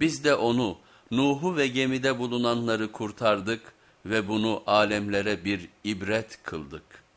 Biz de onu, Nuh'u ve gemide bulunanları kurtardık ve bunu alemlere bir ibret kıldık.